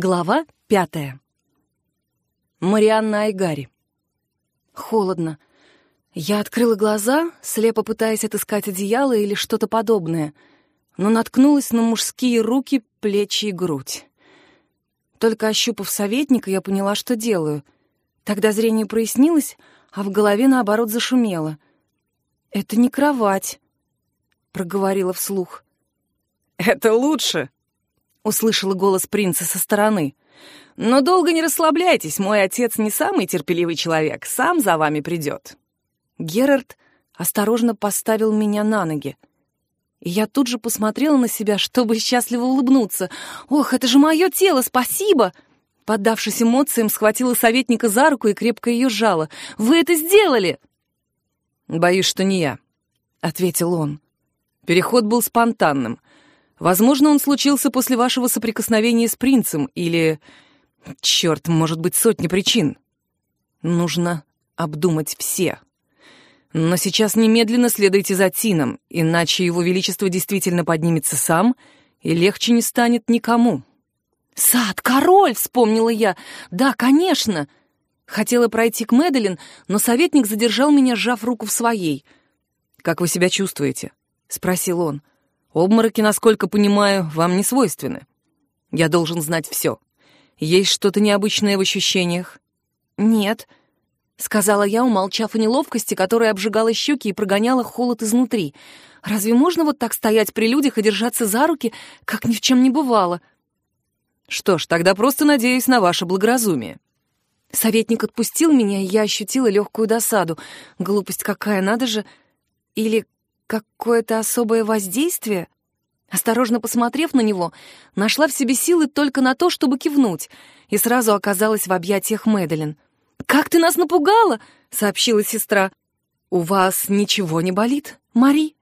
Глава пятая. Марианна Айгари. Холодно. Я открыла глаза, слепо пытаясь отыскать одеяло или что-то подобное, но наткнулась на мужские руки, плечи и грудь. Только ощупав советника, я поняла, что делаю. Тогда зрение прояснилось, а в голове, наоборот, зашумело. «Это не кровать», — проговорила вслух. «Это лучше», услышала голос принца со стороны. «Но долго не расслабляйтесь, мой отец не самый терпеливый человек, сам за вами придет». Герард осторожно поставил меня на ноги. И я тут же посмотрела на себя, чтобы счастливо улыбнуться. «Ох, это же мое тело, спасибо!» Поддавшись эмоциям, схватила советника за руку и крепко ее сжала. «Вы это сделали!» «Боюсь, что не я», — ответил он. Переход был спонтанным. Возможно, он случился после вашего соприкосновения с принцем или... Черт, может быть, сотни причин. Нужно обдумать все. Но сейчас немедленно следуйте за Тином, иначе его величество действительно поднимется сам, и легче не станет никому. «Сад, король!» — вспомнила я. «Да, конечно!» Хотела пройти к Мэдалин, но советник задержал меня, сжав руку в своей. «Как вы себя чувствуете?» — спросил он. Обмороки, насколько понимаю, вам не свойственны. Я должен знать все. Есть что-то необычное в ощущениях? Нет, сказала я, умолчав о неловкости, которая обжигала щеки и прогоняла холод изнутри. Разве можно вот так стоять при людях и держаться за руки, как ни в чем не бывало? Что ж, тогда просто надеюсь на ваше благоразумие. Советник отпустил меня, и я ощутила легкую досаду. Глупость какая, надо же. Или какое-то особое воздействие? Осторожно посмотрев на него, нашла в себе силы только на то, чтобы кивнуть, и сразу оказалась в объятиях Мэдалин. «Как ты нас напугала!» — сообщила сестра. «У вас ничего не болит, Мари?»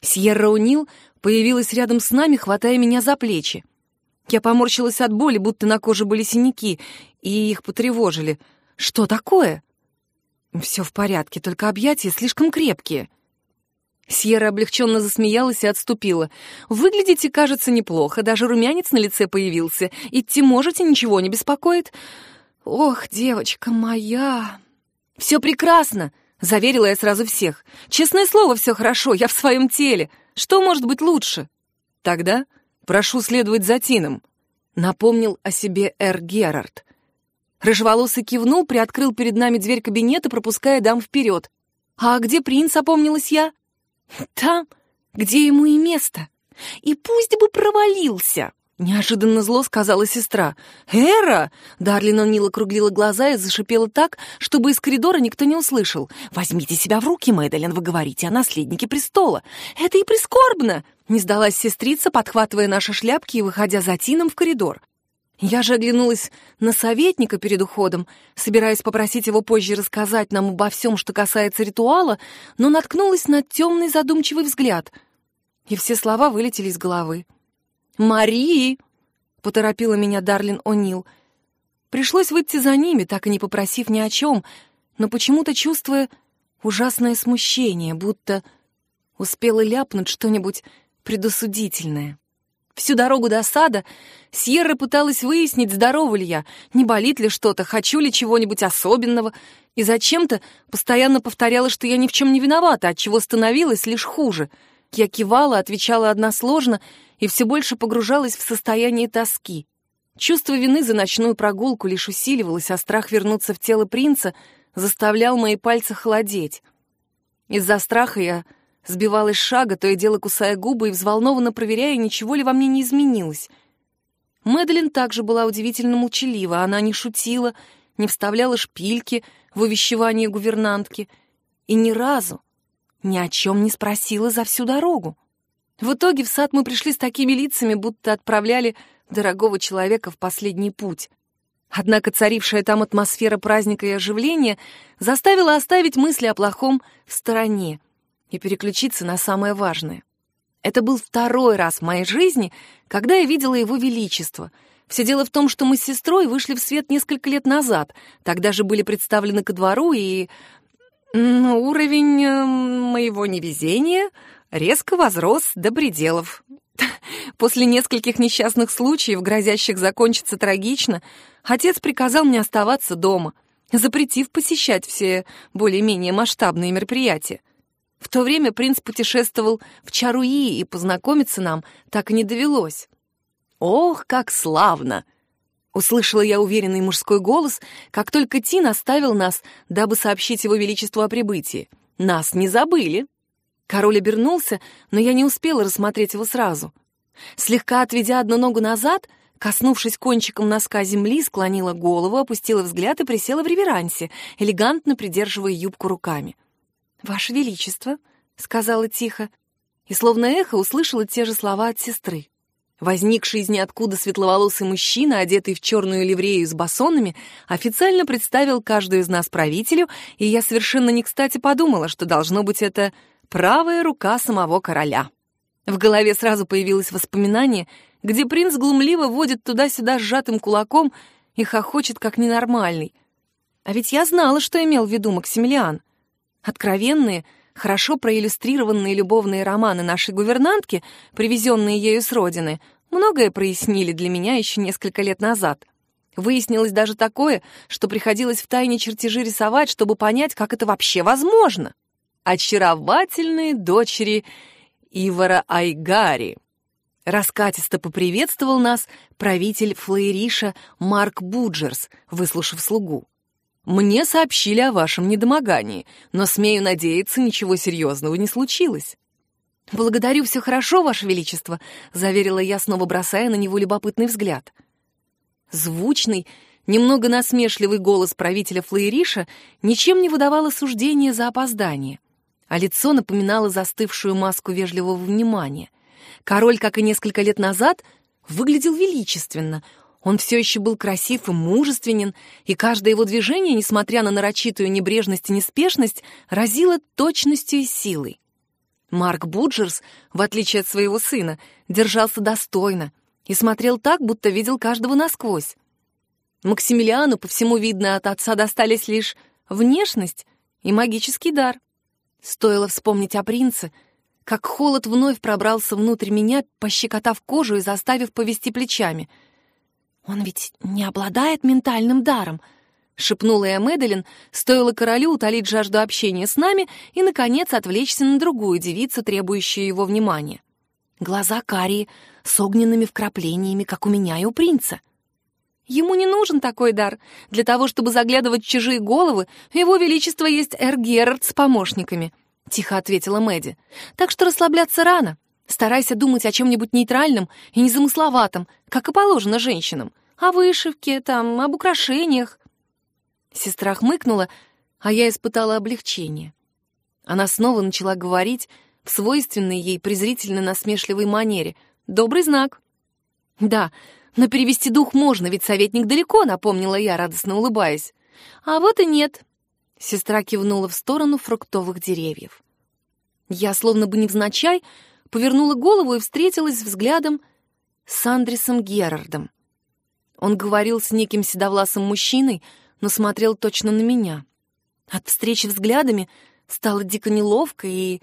Сьерра Унил появилась рядом с нами, хватая меня за плечи. Я поморщилась от боли, будто на коже были синяки, и их потревожили. «Что такое?» «Все в порядке, только объятия слишком крепкие». Сьерра облегченно засмеялась и отступила. «Выглядите, кажется, неплохо, даже румянец на лице появился. Идти можете, ничего не беспокоит?» «Ох, девочка моя!» «Все прекрасно!» — заверила я сразу всех. «Честное слово, все хорошо, я в своем теле. Что может быть лучше?» «Тогда прошу следовать за Тином», — напомнил о себе Эр Герард. Рыжеволосый кивнул, приоткрыл перед нами дверь кабинета, пропуская дам вперед. «А где принц?» — опомнилась я. Там, где ему и место. И пусть бы провалился. Неожиданно зло сказала сестра. «Эра!» Дарлин О'Нил округлила глаза и зашипела так, чтобы из коридора никто не услышал. «Возьмите себя в руки, Мэдалин, вы говорите о наследнике престола. Это и прискорбно!» Не сдалась сестрица, подхватывая наши шляпки и выходя за Тином в коридор. Я же оглянулась на советника перед уходом, собираясь попросить его позже рассказать нам обо всем, что касается ритуала, но наткнулась на темный задумчивый взгляд, и все слова вылетели из головы. «Мари!» — поторопила меня Дарлин О'Нил. Пришлось выйти за ними, так и не попросив ни о чем, но почему-то чувствуя ужасное смущение, будто успела ляпнуть что-нибудь предосудительное. Всю дорогу до сада Сьерра пыталась выяснить, здорова ли я, не болит ли что-то, хочу ли чего-нибудь особенного, и зачем-то постоянно повторяла, что я ни в чем не виновата, от чего становилось лишь хуже. Я кивала, отвечала односложно и все больше погружалась в состояние тоски. Чувство вины за ночную прогулку лишь усиливалось, а страх вернуться в тело принца заставлял мои пальцы холодеть. Из-за страха я Сбивалась шага, то и дело кусая губы и взволнованно проверяя, ничего ли во мне не изменилось. Мэдлин также была удивительно молчалива. Она не шутила, не вставляла шпильки в увещевание гувернантки и ни разу ни о чем не спросила за всю дорогу. В итоге в сад мы пришли с такими лицами, будто отправляли дорогого человека в последний путь. Однако царившая там атмосфера праздника и оживления заставила оставить мысли о плохом в стороне и переключиться на самое важное. Это был второй раз в моей жизни, когда я видела его величество. Все дело в том, что мы с сестрой вышли в свет несколько лет назад, тогда же были представлены ко двору, и уровень э, моего невезения резко возрос до пределов. После нескольких несчастных случаев, грозящих закончиться трагично, отец приказал мне оставаться дома, запретив посещать все более-менее масштабные мероприятия. В то время принц путешествовал в Чаруи, и познакомиться нам так и не довелось. «Ох, как славно!» Услышала я уверенный мужской голос, как только Тин оставил нас, дабы сообщить его величеству о прибытии. Нас не забыли. Король обернулся, но я не успела рассмотреть его сразу. Слегка отведя одну ногу назад, коснувшись кончиком носка земли, склонила голову, опустила взгляд и присела в реверансе, элегантно придерживая юбку руками. «Ваше Величество», — сказала тихо, и словно эхо услышала те же слова от сестры. Возникший из ниоткуда светловолосый мужчина, одетый в черную ливрею с басонами, официально представил каждую из нас правителю, и я совершенно не кстати подумала, что должно быть это правая рука самого короля. В голове сразу появилось воспоминание, где принц глумливо водит туда-сюда сжатым кулаком и хохочет как ненормальный. А ведь я знала, что имел в виду Максимилиан. Откровенные — Хорошо проиллюстрированные любовные романы нашей гувернантки, привезенные ею с родины, многое прояснили для меня еще несколько лет назад. Выяснилось даже такое, что приходилось втайне чертежи рисовать, чтобы понять, как это вообще возможно. Очаровательные дочери Ивара Айгари. Раскатисто поприветствовал нас правитель Флейриша Марк Буджерс, выслушав слугу. Мне сообщили о вашем недомогании, но, смею надеяться, ничего серьезного не случилось». «Благодарю, все хорошо, Ваше Величество», — заверила я, снова бросая на него любопытный взгляд. Звучный, немного насмешливый голос правителя Флоериша ничем не выдавал осуждения за опоздание, а лицо напоминало застывшую маску вежливого внимания. Король, как и несколько лет назад, выглядел величественно — он все еще был красив и мужественен, и каждое его движение, несмотря на нарочитую небрежность и неспешность, разило точностью и силой. Марк Буджерс, в отличие от своего сына, держался достойно и смотрел так, будто видел каждого насквозь. Максимилиану, по всему видно, от отца достались лишь внешность и магический дар. Стоило вспомнить о принце, как холод вновь пробрался внутрь меня, пощекотав кожу и заставив повести плечами — «Он ведь не обладает ментальным даром», — шепнула я Мэдалин, стоило королю утолить жажду общения с нами и, наконец, отвлечься на другую девицу, требующую его внимания. Глаза карие, с огненными вкраплениями, как у меня и у принца. Ему не нужен такой дар. Для того, чтобы заглядывать в чужие головы, его величество есть Эр Герард с помощниками, — тихо ответила Мэдди. Так что расслабляться рано. Старайся думать о чем-нибудь нейтральном и незамысловатом, как и положено женщинам о вышивке, там, об украшениях». Сестра хмыкнула, а я испытала облегчение. Она снова начала говорить в свойственной ей презрительно-насмешливой манере. «Добрый знак». «Да, но перевести дух можно, ведь советник далеко», — напомнила я, радостно улыбаясь. «А вот и нет». Сестра кивнула в сторону фруктовых деревьев. Я, словно бы невзначай, повернула голову и встретилась взглядом с Андресом Герардом. Он говорил с неким седовласым мужчиной, но смотрел точно на меня. От встречи взглядами стало дико неловко, и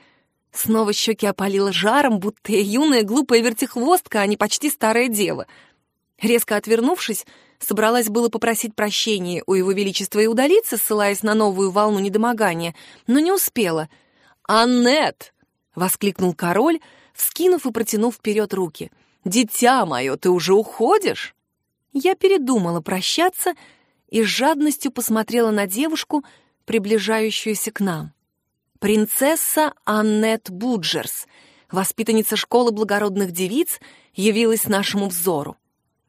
снова щеки опалило жаром, будто я юная глупая вертихвостка, а не почти старая дева. Резко отвернувшись, собралась было попросить прощения у его величества и удалиться, ссылаясь на новую волну недомогания, но не успела. «Аннет!» — воскликнул король, вскинув и протянув вперед руки. «Дитя мое, ты уже уходишь?» Я передумала прощаться и с жадностью посмотрела на девушку, приближающуюся к нам. Принцесса Аннет Буджерс, воспитанница школы благородных девиц, явилась нашему взору.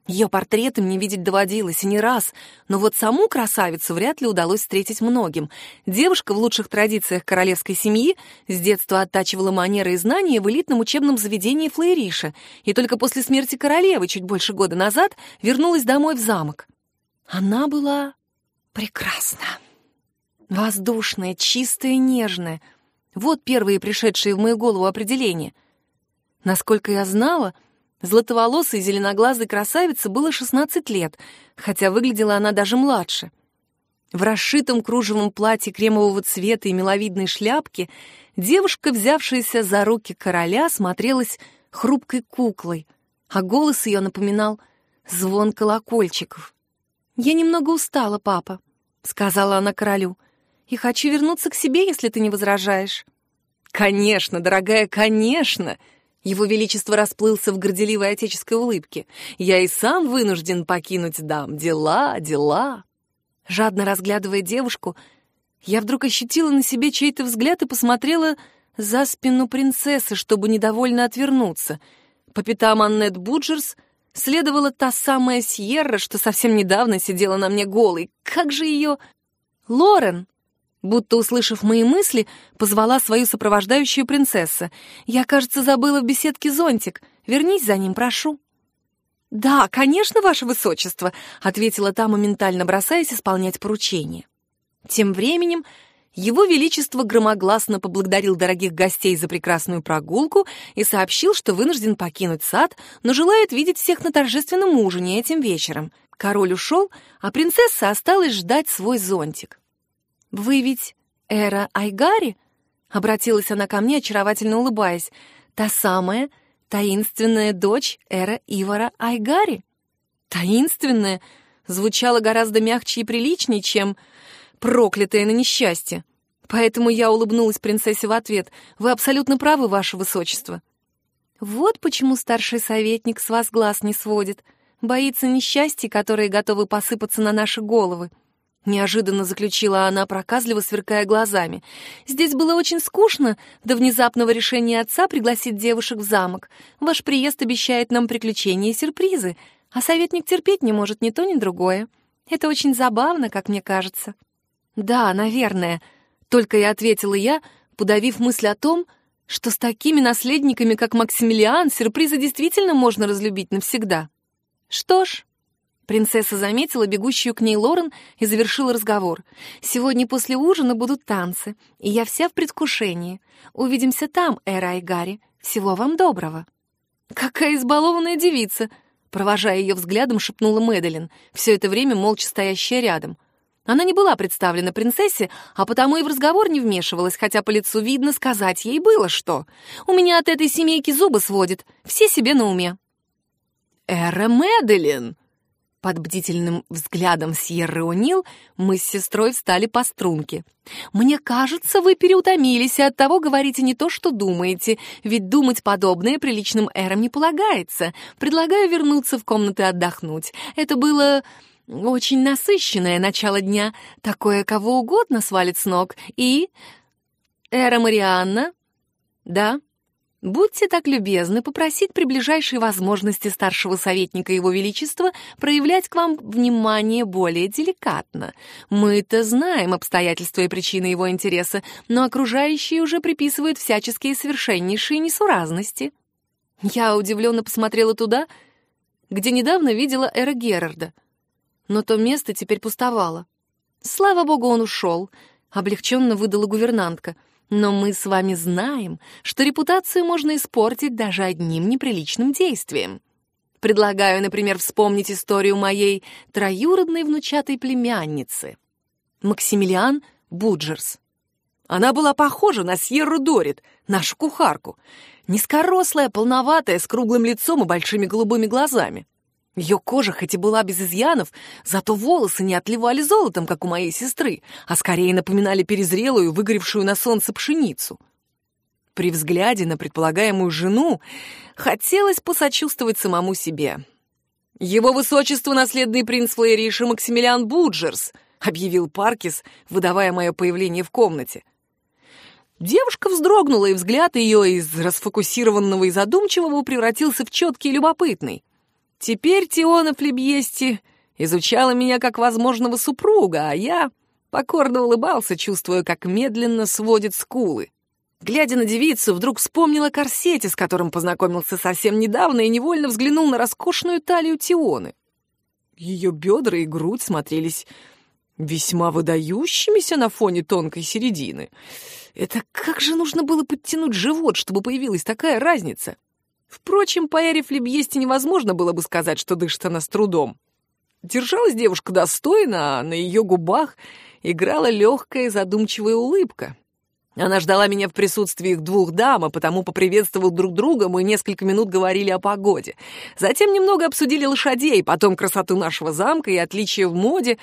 Ее портреты мне видеть доводилось и не раз, но вот саму красавицу вряд ли удалось встретить многим. Девушка в лучших традициях королевской семьи с детства оттачивала манеры и знания в элитном учебном заведении Флейриша, и только после смерти королевы чуть больше года назад вернулась домой в замок. Она была прекрасна. Воздушная, чистая, нежная. Вот первые пришедшие в мою голову определения. Насколько я знала — Златоволосой зеленоглазой красавице было 16 лет, хотя выглядела она даже младше. В расшитом кружевом платье кремового цвета и миловидной шляпке девушка, взявшаяся за руки короля, смотрелась хрупкой куклой, а голос ее напоминал звон колокольчиков. «Я немного устала, папа», — сказала она королю, «и хочу вернуться к себе, если ты не возражаешь». «Конечно, дорогая, конечно!» Его Величество расплылся в горделивой отеческой улыбке. «Я и сам вынужден покинуть дам. Дела, дела!» Жадно разглядывая девушку, я вдруг ощутила на себе чей-то взгляд и посмотрела за спину принцессы, чтобы недовольно отвернуться. По пятам Аннет Буджерс следовала та самая Сьерра, что совсем недавно сидела на мне голой. Как же ее... Лорен! Будто услышав мои мысли, позвала свою сопровождающую принцесса. «Я, кажется, забыла в беседке зонтик. Вернись за ним, прошу». «Да, конечно, ваше высочество», — ответила та, моментально бросаясь исполнять поручение. Тем временем его Величество громогласно поблагодарил дорогих гостей за прекрасную прогулку и сообщил, что вынужден покинуть сад, но желает видеть всех на торжественном ужине этим вечером. Король ушел, а принцесса осталась ждать свой зонтик. «Вы ведь Эра Айгари?» — обратилась она ко мне, очаровательно улыбаясь. «Та самая таинственная дочь Эра Ивара Айгари?» «Таинственная» звучало гораздо мягче и приличнее, чем «проклятая на несчастье». Поэтому я улыбнулась принцессе в ответ. «Вы абсолютно правы, ваше высочество». «Вот почему старший советник с вас глаз не сводит. Боится несчастья, которые готовы посыпаться на наши головы», Неожиданно заключила она, проказливо сверкая глазами. «Здесь было очень скучно до внезапного решения отца пригласить девушек в замок. Ваш приезд обещает нам приключения и сюрпризы, а советник терпеть не может ни то, ни другое. Это очень забавно, как мне кажется». «Да, наверное», — только и ответила я, подавив мысль о том, что с такими наследниками, как Максимилиан, сюрпризы действительно можно разлюбить навсегда. «Что ж», Принцесса заметила бегущую к ней Лорен и завершила разговор. «Сегодня после ужина будут танцы, и я вся в предвкушении. Увидимся там, Эра и Гарри. Всего вам доброго». «Какая избалованная девица!» Провожая ее взглядом, шепнула Мэдалин, все это время молча стоящая рядом. Она не была представлена принцессе, а потому и в разговор не вмешивалась, хотя по лицу видно, сказать ей было что. «У меня от этой семейки зубы сводит, все себе на уме». «Эра Мэдалин!» Под бдительным взглядом Сьерры О'Нил мы с сестрой встали по струнке. «Мне кажется, вы переутомились, и оттого говорите не то, что думаете, ведь думать подобное приличным эрам не полагается. Предлагаю вернуться в комнаты отдохнуть. Это было очень насыщенное начало дня, такое кого угодно свалит с ног. И... Эра Марианна?» «Да?» Будьте так любезны попросить при ближайшей возможности старшего советника Его Величества проявлять к вам внимание более деликатно. Мы-то знаем обстоятельства и причины его интереса, но окружающие уже приписывают всяческие совершеннейшие несуразности. Я удивленно посмотрела туда, где недавно видела Эра Герарда. Но то место теперь пустовало. Слава богу, он ушел, облегченно выдала гувернантка — но мы с вами знаем, что репутацию можно испортить даже одним неприличным действием. Предлагаю, например, вспомнить историю моей троюродной внучатой племянницы. Максимилиан Буджерс. Она была похожа на Сьерру Дорит, нашу кухарку. Низкорослая, полноватая, с круглым лицом и большими голубыми глазами. Ее кожа хоть и была без изъянов, зато волосы не отливали золотом, как у моей сестры, а скорее напоминали перезрелую, выгоревшую на солнце пшеницу. При взгляде на предполагаемую жену хотелось посочувствовать самому себе. «Его высочество, наследный принц Флэйриш Максимилиан Буджерс», объявил Паркис, выдавая мое появление в комнате. Девушка вздрогнула, и взгляд ее из расфокусированного и задумчивого превратился в четкий и любопытный. Теперь Тиона Флебьести изучала меня как возможного супруга, а я покорно улыбался, чувствуя, как медленно сводит скулы. Глядя на девицу, вдруг вспомнил о корсете, с которым познакомился совсем недавно, и невольно взглянул на роскошную талию Тионы. Ее бедра и грудь смотрелись весьма выдающимися на фоне тонкой середины. Это как же нужно было подтянуть живот, чтобы появилась такая разница? Впрочем, по Эре Флебьесте невозможно было бы сказать, что дышит она с трудом. Держалась девушка достойно, а на ее губах играла легкая задумчивая улыбка. Она ждала меня в присутствии их двух дам, а потому поприветствовал друг друга, мы несколько минут говорили о погоде. Затем немного обсудили лошадей, потом красоту нашего замка и отличия в моде.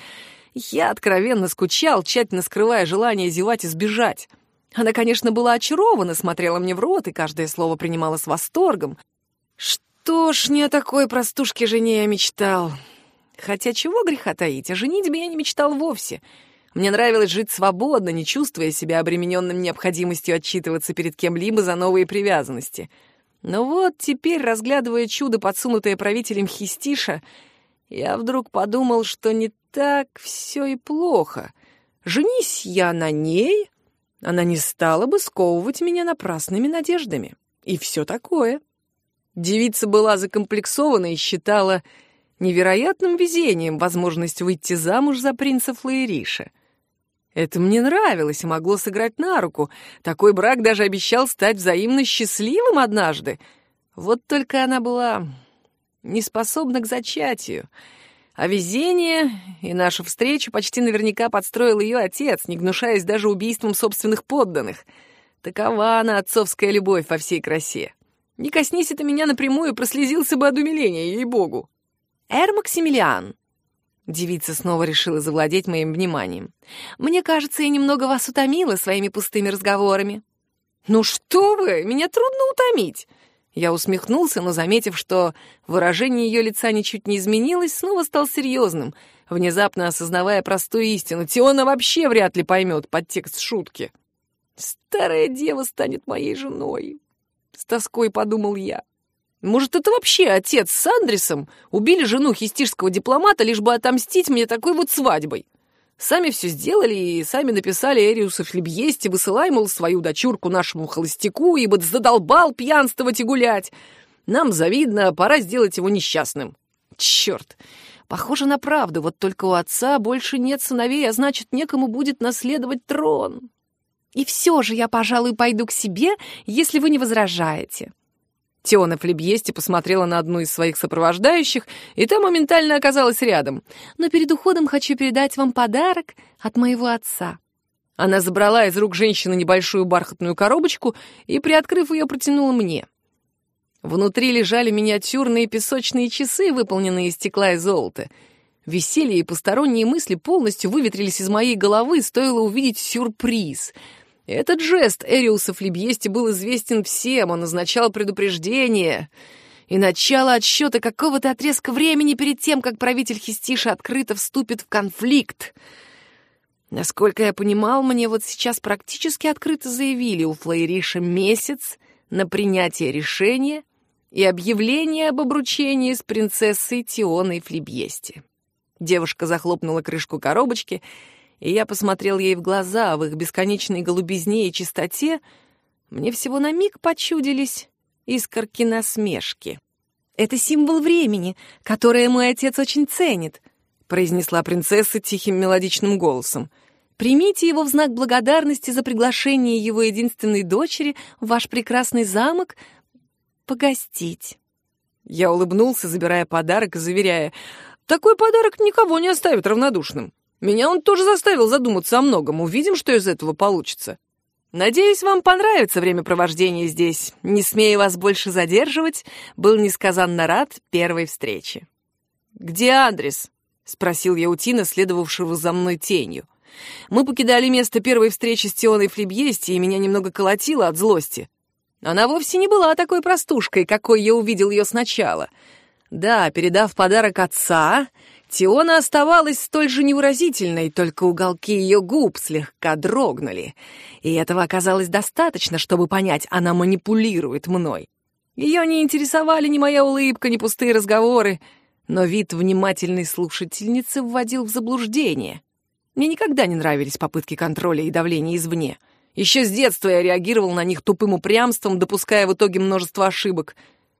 Я откровенно скучал, тщательно скрывая желание зевать и сбежать. Она, конечно, была очарована, смотрела мне в рот и каждое слово принимала с восторгом. Что ж, не о такой простушке жене я мечтал. Хотя чего греха таить, о женитьбе я не мечтал вовсе — мне нравилось жить свободно, не чувствуя себя обремененным необходимостью отчитываться перед кем-либо за новые привязанности. Но вот теперь, разглядывая чудо, подсунутое правителем Хистиша, я вдруг подумал, что не так все и плохо. Женись я на ней, она не стала бы сковывать меня напрасными надеждами. И все такое. Девица была закомплексована и считала невероятным везением возможность выйти замуж за принца Флоериша. Это мне нравилось и могло сыграть на руку. Такой брак даже обещал стать взаимно счастливым однажды. Вот только она была не способна к зачатию. А везение и нашу встречу почти наверняка подстроил ее отец, не гнушаясь даже убийством собственных подданных. Такова она, отцовская любовь во всей красе. Не коснись это меня напрямую, прослезился бы от умиления, ей-богу. «Эр Максимилиан», Девица снова решила завладеть моим вниманием. «Мне кажется, я немного вас утомила своими пустыми разговорами». «Ну что вы, меня трудно утомить!» Я усмехнулся, но, заметив, что выражение ее лица ничуть не изменилось, снова стал серьезным, внезапно осознавая простую истину. Тиона вообще вряд ли поймет подтекст шутки. «Старая дева станет моей женой», — с тоской подумал я. Может, это вообще отец с Андресом убили жену хистишского дипломата, лишь бы отомстить мне такой вот свадьбой? Сами все сделали и сами написали Эриуса Флебьесте, высылай, мол, свою дочурку нашему холостяку, ибо задолбал пьянствовать и гулять. Нам завидно, пора сделать его несчастным. Черт, похоже на правду, вот только у отца больше нет сыновей, а значит, некому будет наследовать трон. И все же я, пожалуй, пойду к себе, если вы не возражаете. Теона Флебьести посмотрела на одну из своих сопровождающих, и та моментально оказалась рядом. «Но перед уходом хочу передать вам подарок от моего отца». Она забрала из рук женщины небольшую бархатную коробочку и, приоткрыв ее, протянула мне. Внутри лежали миниатюрные песочные часы, выполненные из стекла и золота. Веселье и посторонние мысли полностью выветрились из моей головы, стоило увидеть сюрприз — этот жест Эриуса Флебьести был известен всем, он означал предупреждение и начало отсчета какого-то отрезка времени перед тем, как правитель Хистиша открыто вступит в конфликт. Насколько я понимал, мне вот сейчас практически открыто заявили у Флейриша месяц на принятие решения и объявление об обручении с принцессой Тионой Флебьести. Девушка захлопнула крышку коробочки — и я посмотрел ей в глаза, в их бесконечной голубизне и чистоте мне всего на миг почудились искорки насмешки. «Это символ времени, которое мой отец очень ценит», произнесла принцесса тихим мелодичным голосом. «Примите его в знак благодарности за приглашение его единственной дочери в ваш прекрасный замок погостить». Я улыбнулся, забирая подарок и заверяя, «Такой подарок никого не оставит равнодушным». Меня он тоже заставил задуматься о многом. Увидим, что из этого получится. Надеюсь, вам понравится времяпровождение здесь. Не смея вас больше задерживать, был несказанно рад первой встрече. «Где адрес?» — спросил я у Тина, следовавшего за мной тенью. Мы покидали место первой встречи с Тионой Флебьести, и меня немного колотило от злости. Она вовсе не была такой простушкой, какой я увидел ее сначала. Да, передав подарок отца, Тиона оставалась столь же невыразительной, только уголки ее губ слегка дрогнули. И этого оказалось достаточно, чтобы понять, она манипулирует мной. Ее не интересовали ни моя улыбка, ни пустые разговоры, но вид внимательной слушательницы вводил в заблуждение. Мне никогда не нравились попытки контроля и давления извне. Еще с детства я реагировал на них тупым упрямством, допуская в итоге множество ошибок.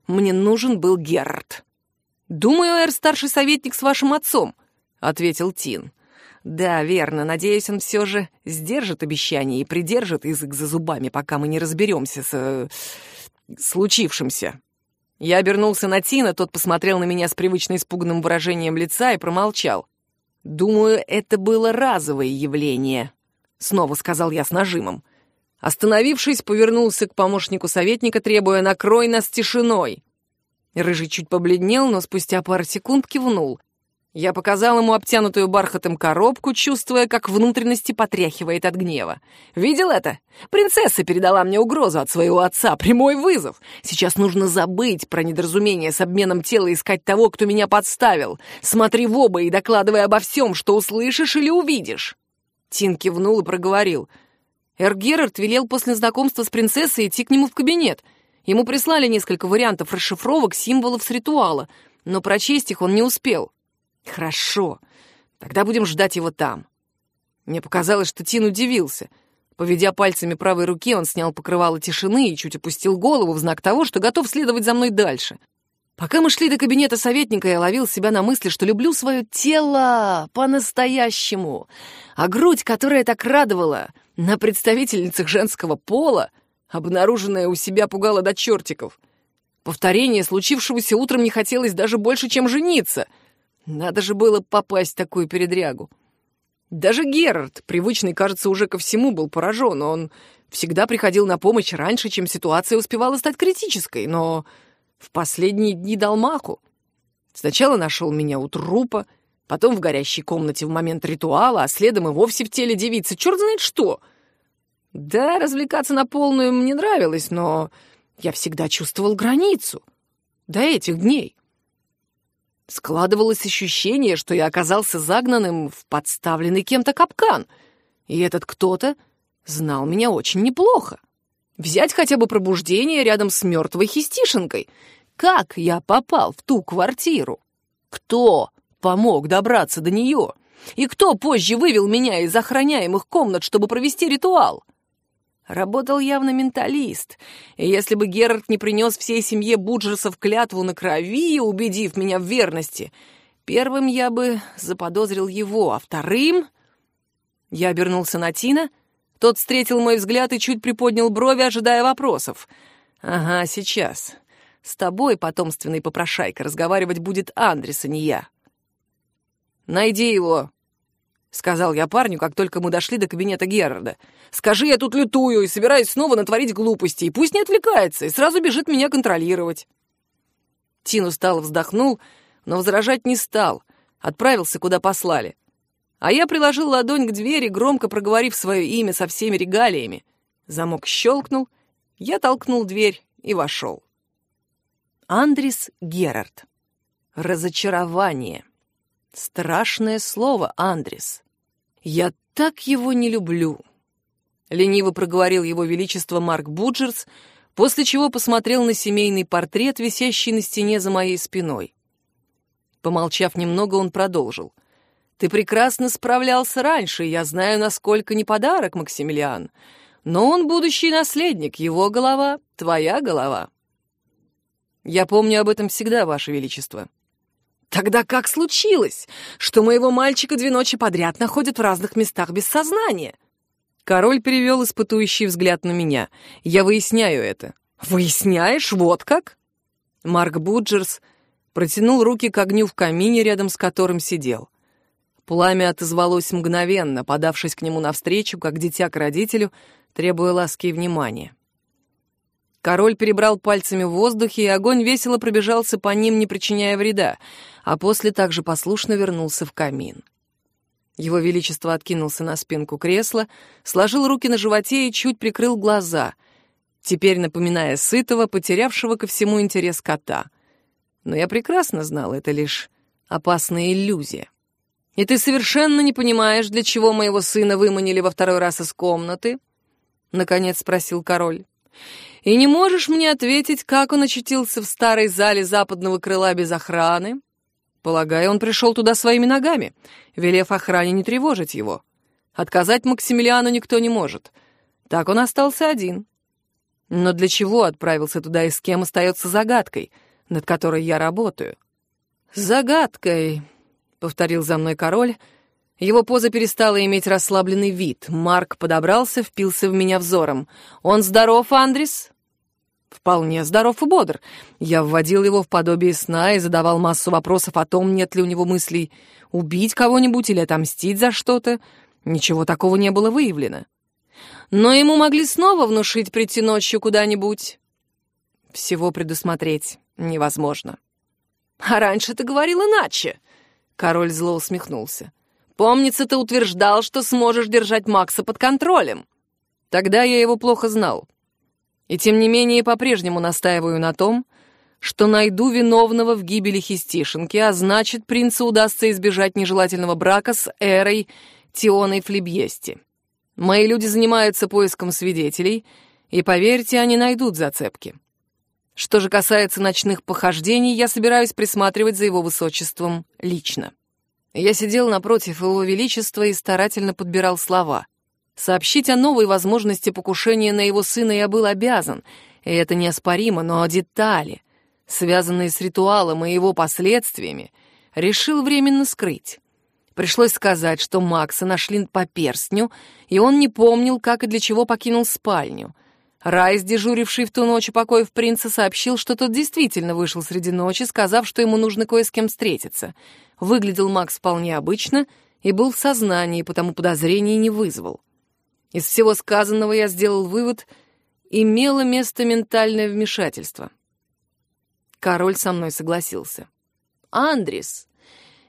Мне нужен был Герард. «Думаю, Эр старший советник с вашим отцом», — ответил Тин. «Да, верно. Надеюсь, он все же сдержит обещание и придержит язык за зубами, пока мы не разберемся с... Э, случившимся». Я обернулся на Тина, тот посмотрел на меня с привычно испуганным выражением лица и промолчал. «Думаю, это было разовое явление», — снова сказал я с нажимом. Остановившись, повернулся к помощнику советника, требуя «накрой нас тишиной». Рыжий чуть побледнел, но спустя пару секунд кивнул. Я показал ему обтянутую бархатом коробку, чувствуя, как внутренности потряхивает от гнева. «Видел это? Принцесса передала мне угрозу от своего отца, прямой вызов. Сейчас нужно забыть про недоразумение с обменом тела и искать того, кто меня подставил. Смотри в оба и докладывай обо всем, что услышишь или увидишь». Тин кивнул и проговорил. Эр Герард велел после знакомства с принцессой идти к нему в кабинет. Ему прислали несколько вариантов расшифровок символов с ритуала, но прочесть их он не успел. «Хорошо, тогда будем ждать его там». Мне показалось, что Тин удивился. Поведя пальцами правой руки, он снял покрывало тишины и чуть опустил голову в знак того, что готов следовать за мной дальше. Пока мы шли до кабинета советника, я ловил себя на мысли, что люблю свое тело по-настоящему. А грудь, которая так радовала на представительницах женского пола, обнаруженная у себя, пугала до чертиков. Повторение случившегося утром не хотелось даже больше, чем жениться — надо же было попасть в такую передрягу. Даже Герард, привычный, кажется, уже ко всему, был поражен. Он всегда приходил на помощь раньше, чем ситуация успевала стать критической, но в последние дни дал маху. Сначала нашел меня у трупа, потом в горящей комнате в момент ритуала, а следом и вовсе в теле девицы. Черт знает что! Да, развлекаться на полную мне нравилось, но я всегда чувствовал границу. До этих дней. Складывалось ощущение, что я оказался загнанным в подставленный кем-то капкан, и этот кто-то знал меня очень неплохо. Взять хотя бы пробуждение рядом с мертвой хистишенкой. Как я попал в ту квартиру? Кто помог добраться до нее? И кто позже вывел меня из охраняемых комнат, чтобы провести ритуал? Работал явно менталист, и если бы Герард не принес всей семье Буджерсов клятву на крови, убедив меня в верности, первым я бы заподозрил его, а вторым... Я обернулся на Тина, тот встретил мой взгляд и чуть приподнял брови, ожидая вопросов. «Ага, сейчас. С тобой, потомственный попрошайка, разговаривать будет Андрес, а не я». «Найди его», — сказал я парню, как только мы дошли до кабинета Герарда. «Скажи, я тут лютую и собираюсь снова натворить глупости, и пусть не отвлекается, и сразу бежит меня контролировать». Тин устало вздохнул, но возражать не стал, отправился, куда послали. А я приложил ладонь к двери, громко проговорив свое имя со всеми регалиями. Замок щелкнул, я толкнул дверь и вошел. Андрис Герард. Разочарование. Страшное слово, Андрис. Я так его не люблю. Лениво проговорил его величество Марк Буджерс, после чего посмотрел на семейный портрет, висящий на стене за моей спиной. Помолчав немного, он продолжил. «Ты прекрасно справлялся раньше, я знаю, насколько не подарок, Максимилиан. Но он будущий наследник, его голова — твоя голова». «Я помню об этом всегда, Ваше Величество», Тогда как случилось, что моего мальчика две ночи подряд находят в разных местах без сознания? Король перевел испытующий взгляд на меня. Я выясняю это. Выясняешь? Вот как? Марк Буджерс протянул руки к огню в камине, рядом с которым сидел. Пламя отозвалось мгновенно, подавшись к нему навстречу, как дитя к родителю, требуя ласки и внимания. Король перебрал пальцами в воздухе, и огонь весело пробежался по ним, не причиняя вреда, а после также послушно вернулся в камин. Его Величество откинулся на спинку кресла, сложил руки на животе и чуть прикрыл глаза, теперь напоминая сытого, потерявшего ко всему интерес кота. Но я прекрасно знал, это лишь опасная иллюзия. «И ты совершенно не понимаешь, для чего моего сына выманили во второй раз из комнаты?» — наконец спросил король. И не можешь мне ответить, как он очутился в старой зале западного крыла без охраны? Полагаю, он пришел туда своими ногами, велев охране не тревожить его. Отказать Максимилиану никто не может. Так он остался один. Но для чего отправился туда и с кем остается загадкой, над которой я работаю? «Загадкой», — повторил за мной король. Его поза перестала иметь расслабленный вид. Марк подобрался, впился в меня взором. «Он здоров, Андрис?» вполне здоров и бодр. Я вводил его в подобие сна и задавал массу вопросов о том, нет ли у него мыслей убить кого-нибудь или отомстить за что-то. Ничего такого не было выявлено. Но ему могли снова внушить прийти ночью куда-нибудь. Всего предусмотреть невозможно. А раньше ты говорил иначе. Король зло усмехнулся. Помнится, ты утверждал, что сможешь держать Макса под контролем. Тогда я его плохо знал. И тем не менее по-прежнему настаиваю на том, что найду виновного в гибели Хистишенки, а значит, принцу удастся избежать нежелательного брака с Эрой Тионой Флебьести. Мои люди занимаются поиском свидетелей, и, поверьте, они найдут зацепки. Что же касается ночных похождений, я собираюсь присматривать за его высочеством лично. Я сидел напротив его величества и старательно подбирал слова. Сообщить о новой возможности покушения на его сына я был обязан, и это неоспоримо, но детали, связанные с ритуалом и его последствиями, решил временно скрыть. Пришлось сказать, что Макса нашли по перстню, и он не помнил, как и для чего покинул спальню — Райс, дежуривший в ту ночь у покоев принца, сообщил, что тот действительно вышел среди ночи, сказав, что ему нужно кое с кем встретиться. Выглядел Макс вполне обычно и был в сознании, потому подозрений не вызвал. Из всего сказанного я сделал вывод, имело место ментальное вмешательство. Король со мной согласился. «Андрис,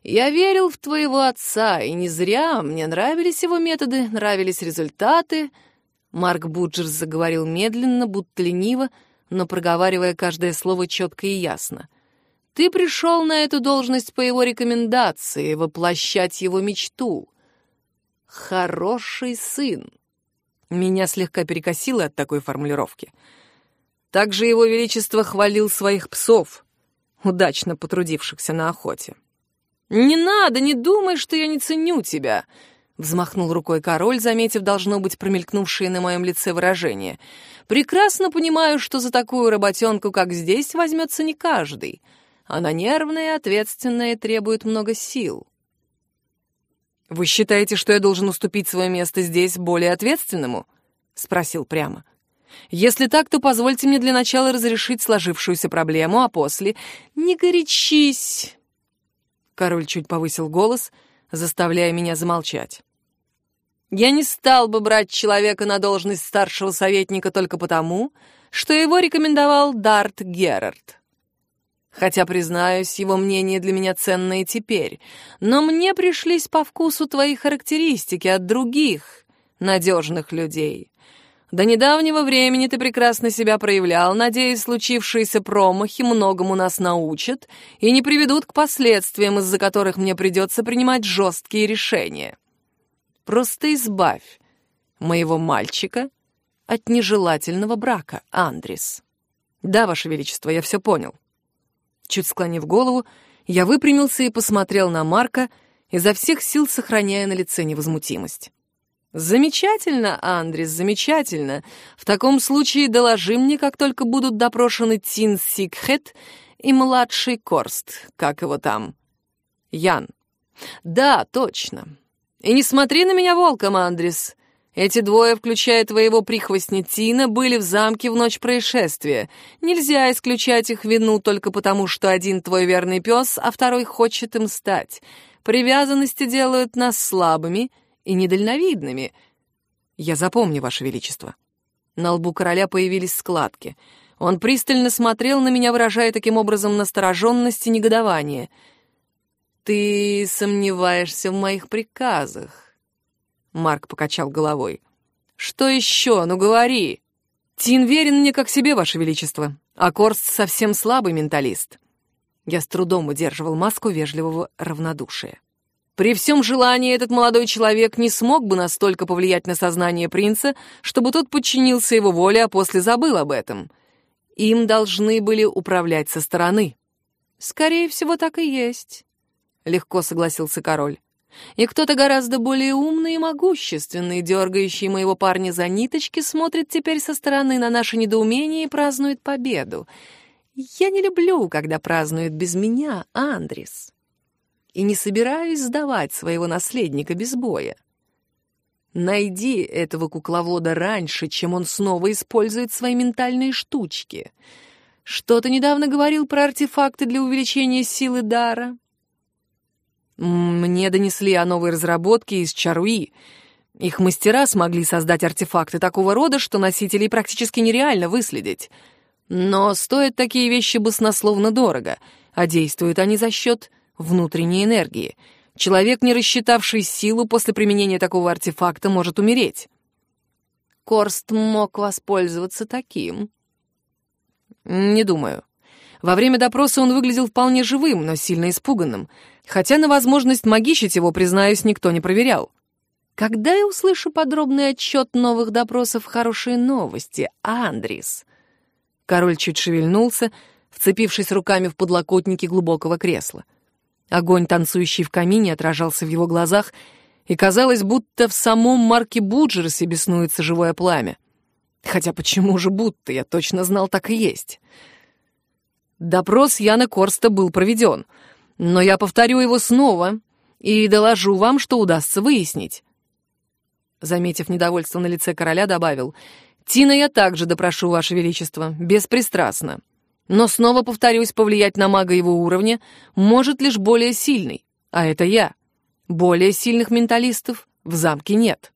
я верил в твоего отца, и не зря. Мне нравились его методы, нравились результаты». Марк Буджерс заговорил медленно, будто лениво, но проговаривая каждое слово четко и ясно. «Ты пришел на эту должность по его рекомендации, воплощать его мечту. Хороший сын». Меня слегка перекосило от такой формулировки. Также его величество хвалил своих псов, удачно потрудившихся на охоте. «Не надо, не думай, что я не ценю тебя», Взмахнул рукой король, заметив, должно быть, промелькнувшее на моем лице выражение. «Прекрасно понимаю, что за такую работенку, как здесь, возьмется не каждый. Она нервная, ответственная и требует много сил». «Вы считаете, что я должен уступить свое место здесь более ответственному?» — спросил прямо. «Если так, то позвольте мне для начала разрешить сложившуюся проблему, а после...» «Не горячись!» Король чуть повысил голос, заставляя меня замолчать. Я не стал бы брать человека на должность старшего советника только потому, что его рекомендовал Дарт Герард. Хотя, признаюсь, его мнение для меня ценное теперь, но мне пришлись по вкусу твои характеристики от других надежных людей. До недавнего времени ты прекрасно себя проявлял, надеясь, случившиеся промахи многому нас научат и не приведут к последствиям, из-за которых мне придется принимать жесткие решения. Просто избавь моего мальчика от нежелательного брака, Андрис. Да, Ваше Величество, я все понял. Чуть склонив голову, я выпрямился и посмотрел на Марка, изо всех сил сохраняя на лице невозмутимость. «Замечательно, Андрис, замечательно. В таком случае доложи мне, как только будут допрошены Тин Сикхет и младший Корст, как его там. Ян. Да, точно. И не смотри на меня волком, Андрис. Эти двое, включая твоего прихвостня Тина, были в замке в ночь происшествия. Нельзя исключать их вину только потому, что один твой верный пес, а второй хочет им стать. Привязанности делают нас слабыми и недальновидными. Я запомню, Ваше Величество. На лбу короля появились складки. Он пристально смотрел на меня, выражая таким образом настороженность и негодование — «Ты сомневаешься в моих приказах?» Марк покачал головой. «Что еще? Ну говори!» «Тин верен мне как себе, Ваше Величество, а Корст совсем слабый менталист». Я с трудом удерживал маску вежливого равнодушия. При всем желании этот молодой человек не смог бы настолько повлиять на сознание принца, чтобы тот подчинился его воле, а после забыл об этом. Им должны были управлять со стороны. Скорее всего, так и есть легко согласился король. И кто-то гораздо более умный и могущественный, дергающий моего парня за ниточки, смотрит теперь со стороны на наше недоумение и празднует победу. Я не люблю, когда празднуют без меня, Андрис. И не собираюсь сдавать своего наследника без боя. Найди этого кукловода раньше, чем он снова использует свои ментальные штучки. Что-то недавно говорил про артефакты для увеличения силы дара. Мне донесли о новой разработке из Чаруи. Их мастера смогли создать артефакты такого рода, что носителей практически нереально выследить. Но стоят такие вещи баснословно дорого, а действуют они за счет внутренней энергии. Человек, не рассчитавший силу после применения такого артефакта, может умереть. Корст мог воспользоваться таким. Не думаю. Во время допроса он выглядел вполне живым, но сильно испуганным, хотя на возможность магичить его, признаюсь, никто не проверял. Когда я услышу подробный отчет новых допросов, хорошие новости, Андрис. Король чуть шевельнулся, вцепившись руками в подлокотники глубокого кресла. Огонь, танцующий в камине, отражался в его глазах, и казалось, будто в самом Марке Буджерсе беснуется живое пламя. Хотя почему же будто, я точно знал, так и есть. Допрос Яна Корста был проведен, но я повторю его снова и доложу вам, что удастся выяснить. Заметив недовольство на лице короля, добавил, «Тина я также допрошу, Ваше Величество, беспристрастно. Но снова повторюсь, повлиять на мага его уровня может лишь более сильный, а это я. Более сильных менталистов в замке нет».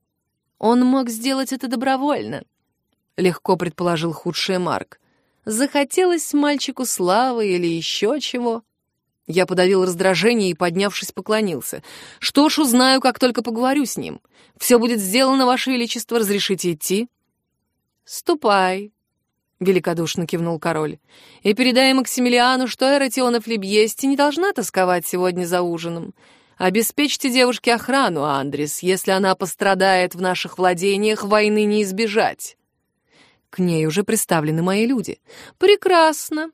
«Он мог сделать это добровольно», — легко предположил худший Марк. «Захотелось мальчику славы или еще чего?» Я подавил раздражение и, поднявшись, поклонился. «Что ж, узнаю, как только поговорю с ним. Все будет сделано, Ваше Величество, разрешите идти?» «Ступай», — великодушно кивнул король, «и передай Максимилиану, что Эратиона Флебьести не должна тосковать сегодня за ужином. Обеспечьте девушке охрану, Андрис, если она пострадает в наших владениях, войны не избежать». К ней уже представлены мои люди. «Прекрасно»,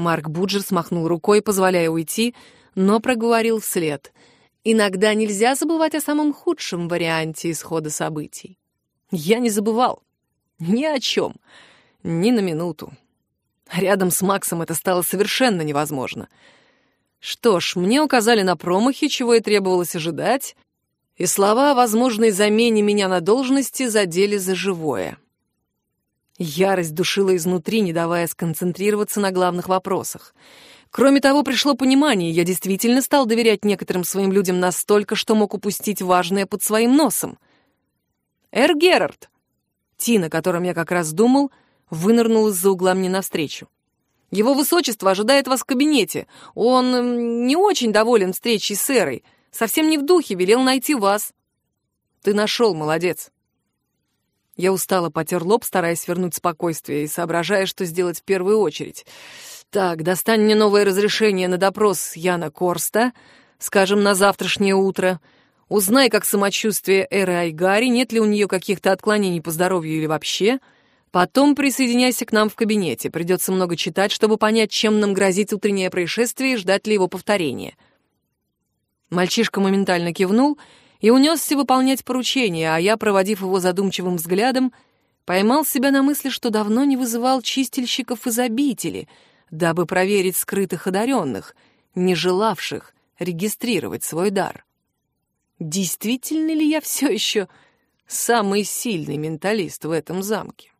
Марк Буджер смахнул рукой, позволяя уйти, но проговорил вслед. «Иногда нельзя забывать о самом худшем варианте исхода событий». Я не забывал. Ни о чем. Ни на минуту. Рядом с Максом это стало совершенно невозможно. Что ж, мне указали на промахи, чего и требовалось ожидать, и слова о возможной замене меня на должности задели за живое. Ярость душила изнутри, не давая сконцентрироваться на главных вопросах. Кроме того, пришло понимание, я действительно стал доверять некоторым своим людям настолько, что мог упустить важное под своим носом. «Эр Герард!» Тина, о котором я как раз думал, вынырнул из-за угла мне навстречу. «Его высочество ожидает вас в кабинете. Он не очень доволен встречей с Эрой. Совсем не в духе, велел найти вас». «Ты нашел, молодец. Я устало потер лоб, стараясь вернуть спокойствие и соображая, что сделать в первую очередь. «Так, достань мне новое разрешение на допрос Яна Корста, скажем, на завтрашнее утро. Узнай, как самочувствие Эры Айгари, нет ли у нее каких-то отклонений по здоровью или вообще. Потом присоединяйся к нам в кабинете. Придется много читать, чтобы понять, чем нам грозит утреннее происшествие и ждать ли его повторения». Мальчишка моментально кивнул — и унесся выполнять поручение, а я, проводив его задумчивым взглядом, поймал себя на мысли, что давно не вызывал чистильщиков из обители, дабы проверить скрытых одаренных, не желавших регистрировать свой дар. Действительно ли я все еще самый сильный менталист в этом замке?